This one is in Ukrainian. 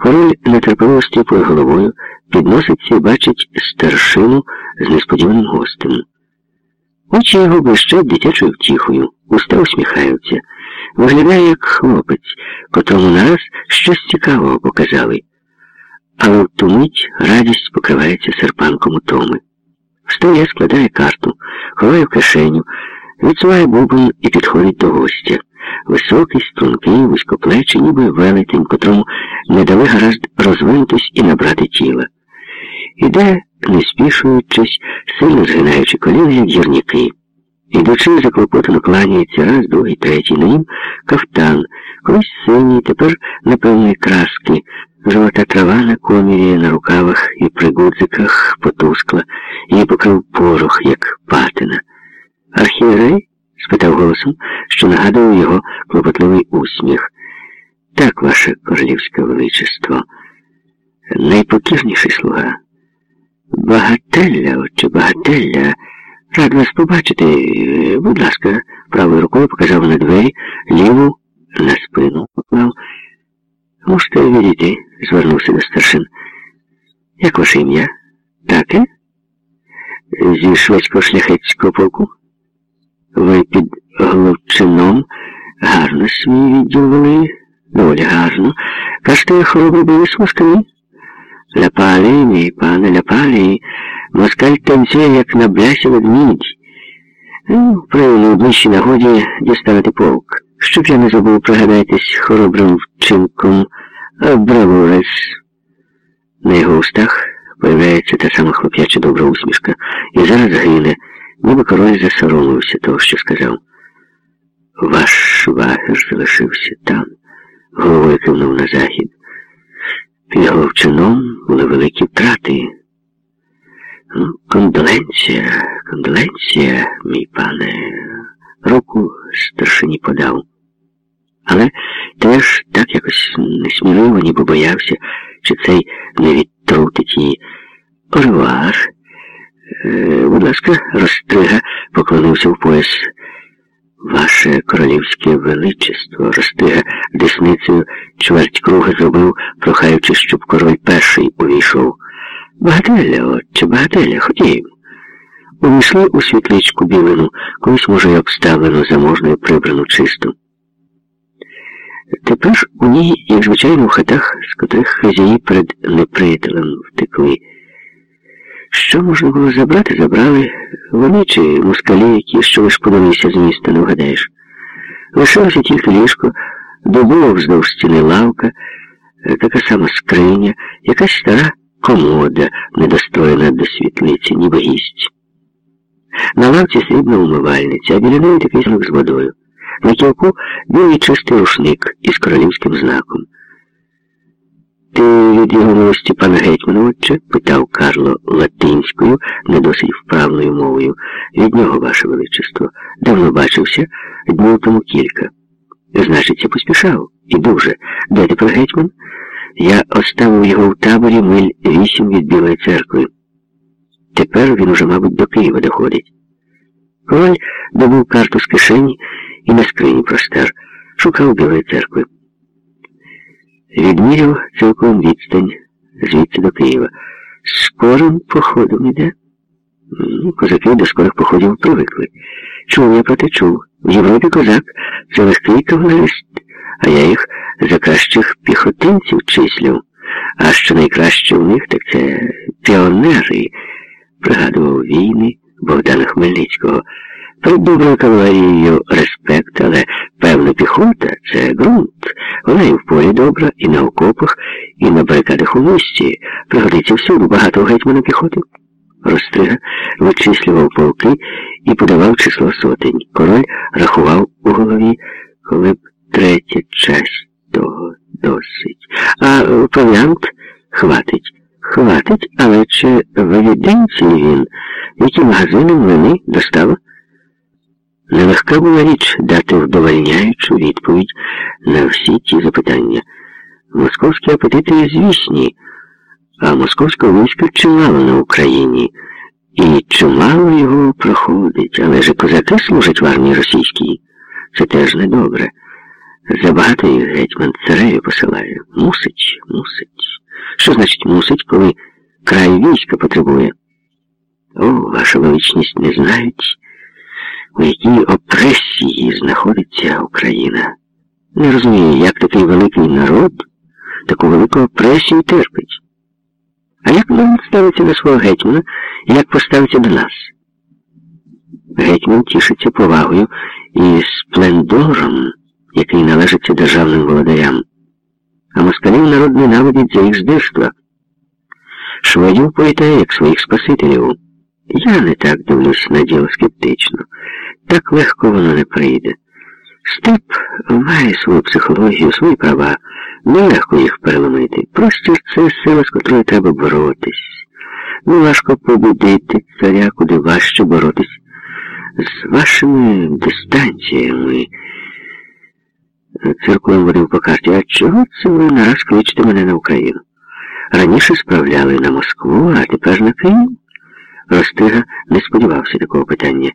Король нетерпеливо стріпує головою, підноситься і бачить старшину з несподіваним гостем. Очі його блищать дитячою втіхою, уста усміхаються, виглядає як хлопець, котрому нараз щось цікавого показали. Але в ту мить радість покривається серпанком утоми. Встає, складає карту, ховає в кишеню, відсуває бубон і підходить до гостя. Високий, стрункий, вузькоплечий, ніби велетень, котрому не дали гаразд розвинутись і набрати тіла. Іде, не спішуючись, сильно згинаючи коліна, як гірники. Ідучи, заклопотано кланяється раз, другий, третій. На нім кафтан, колись синій, тепер непевної краски. Золота трава на комірі, на рукавах і при гудзиках потускла, її покрив порох, як патина. Архієрей? Спитав голосом, що нагадував його клопотливий усміх. Так, ваше королівське величество, найпокірніший слуга. Багателя, отче, багателя. Рад вас побачити. Будь ласка, правою рукою показав на двері, ліву на спину поклав. Можете відійти, звернувся до старшин. Як ваше ім'я? Таке? Зі шведського шляхетського полку? Ви під Головчином гарно свій відділ вели, доволі гарно. Кажете, хоробри були з москалі? Ляпалі, мій пане, ляпалі. Москаль танцює, як на блясі ведмідь. Ну, при найближчій нагоді діставити полк. Щоб я не забув, пригадайтесь хоробрим вчинком бравурес. На його устах появляється та сама хлоп'яча добра усмішка, і зараз гине, ніби король засоромився того, що сказав. Ваш швагер залишився там, головою кивнув на захід. Під Головчином були великі втрати. Ну, кондоленція, кондоленція, мій пане, руку старшині подав. Але теж так якось несміливо, ніби боявся, чи цей не відтрутить її. Оревар. Е, будь ласка, розстрига, поклонився в пояс. Ваше королівське величество, розстрига десницею чверть круга зробив, прохаючи, щоб король перший увійшов. Багателя, отче, багателя, ходім. Увійшли у світличку білину, колись, може, й обставлено заможною прибрану чисту. Тепер у ній, як звичайно, в хатах, з котрих хазяї перед неприятелем втекли. Що можна було забрати, забрали. Вони чи москалі, які що лиш подалися з міста, не вгадаєш. Лишилося тільки ліжко, добула вздовж стіни лавка, така сама скриня, якась стара комода, недостроєна до світлиці, ніби гість. На лавці срібна умивальниця, а біля неї такий знак з водою. На кілку білий чистий рушник із королівським знаком. Від його милості пана Гетьмановича? питав Карло латинською, не досить вправною мовою. Від нього, ваше величество, давно бачився, днів тому кілька. Значиться, поспішав. І дуже. Де тепер гетьман? Я оставив його в таборі миль вісім від Білої церкви. Тепер він уже, мабуть, до Києва доходить. Коваль добув карту з кишені і на скрині простер. Шукав Білої церкви. Відміряв цілком відстань звідси до Києва. Скорим походом іде. Козаки до скорих походів привикли. Чув я про те чув. В Європі козак це легкий кавалерист, а я їх за кращих піхотинців числю. А що найкраще у них, так це піонери, пригадував війни Богдана Хмельницького. Перед доброю кавалерією респект, але певна піхота це ґрунт. Вона і в полі добра, і на окопах, і на барикадах у місті. Пригодиться всюди багато гетьмана піхоти. Розстрига вичислював полки і подавав число сотень. Король рахував у голові, коли б третя часть того досить. А провіант хватить. Хватить, але чи в він, які магазини млини достава? Нелегка була річ дати вдовольняючу відповідь на всі ті запитання. Московські апетити звісні, а московського війська чимало на Україні, і чимало його проходить, але ж козаки служать в армії російській. Це теж недобре. Забагато їх гетьман царею посилає. Мусить, мусить. Що значить мусить, коли край війська потребує? О, ваша величність не знають, у якій опресії знаходиться Україна. Не розумію, як такий великий народ таку велику опресію терпить. А як народ ставиться до свого гетьмана і як поставиться до нас? Гетьман тішиться повагою і сплендором, який належиться державним володарям. А москалів народ ненавидить за їх здирства. Шведів поїтає, як своїх спасителів. Я не так дивлюсь на діло скептично. Так легко воно не прийде. Степ має свою психологію, свої права. Нелегко їх переломити. Простір це сила, з котрою треба боротись. Ну, важко побудити царя, куди важче боротись з вашими дистанціями. Циркулем водив по карті. А чого це ви нараз кличете мене на Україну? Раніше справляли на Москву, а тепер на Київ? Ростига не сподівався такого питання.